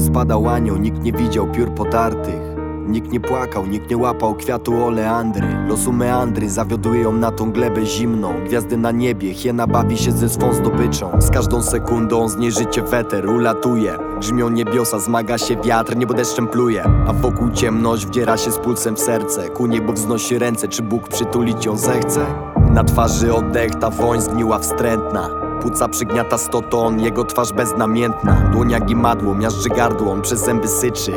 spadał anioł, nikt nie widział piór potartych. Nikt nie płakał, nikt nie łapał kwiatu oleandry. Losu meandry zawiodły ją na tą glebę zimną. Gwiazdy na niebie, hiena bawi się ze swą zdobyczą. Z każdą sekundą z niej życie weter ulatuje. Grzmią niebiosa, zmaga się wiatr, niebo deszczem pluje. A wokół ciemność wdziera się z pulsem w serce. Ku niebu wznosi ręce, czy Bóg przytulić ją zechce? Na twarzy oddech, ta woń zgniła wstrętna Płuca przygniata sto ton, jego twarz beznamiętna Dłoń jak imadło, miażdży gardło, on przez zęby syczy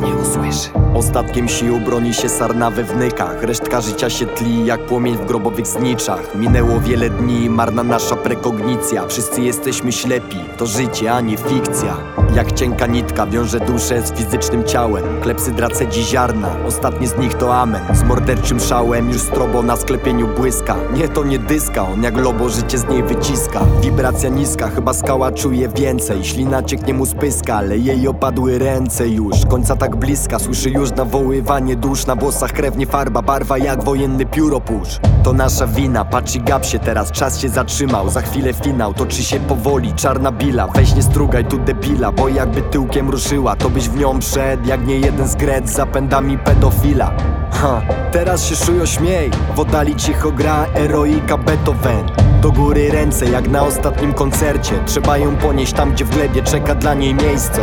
nie usłyszy. Ostatkiem sił broni się sarna we wnykach Resztka życia się tli jak płomień w grobowych zniczach. Minęło wiele dni, marna nasza prekognicja. Wszyscy jesteśmy ślepi, to życie, a nie fikcja. Jak cienka nitka wiąże duszę z fizycznym ciałem. Klepsy dracedzi ziarna, ostatnie z nich to amen. Z morderczym szałem już strobo na sklepieniu błyska. Nie to nie dyska, on jak lobo życie z niej wyciska. Wibracja niska, chyba skała czuje więcej. Ślina cieknie mu z pyska, ale jej opadły ręce już. Końca tak bliska, słyszy już nawoływanie dusz. Na włosach krew, nie farba, barwa jak wojenny pióropusz. To nasza wina, patrz i gap się teraz, czas się zatrzymał Za chwilę finał, toczy się powoli, czarna bila. Weź nie strugaj tu debila, bo jakby tyłkiem ruszyła To byś w nią wszedł, jak nie jeden z gret z zapędami pedofila. Ha, teraz się szujo śmiej W oddali cicho gra eroika Beethoven. Do góry ręce jak na ostatnim koncercie. Trzeba ją ponieść tam gdzie w glebie czeka dla niej miejsce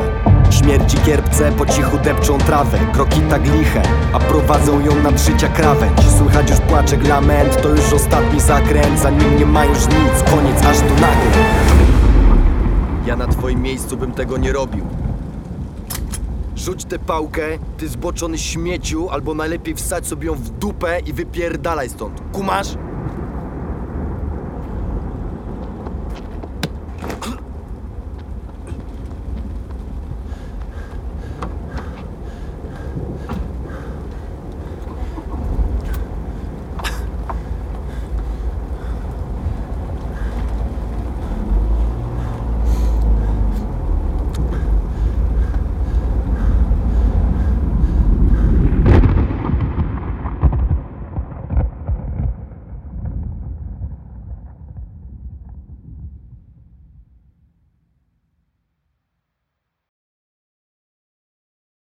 Śmierci kierpce po cichu depczą trawę Kroki tak liche, a prowadzą ją nad życia krawędź. Słychać już płaczek, lament, to już ostatni zakręt Za nim nie ma już nic, koniec aż tu nagle. Ja na twoim miejscu bym tego nie robił. Rzuć tę pałkę, ty zboczony śmieciu Albo najlepiej wsadź sobie ją w dupę i wypierdalaj stąd. Kumasz?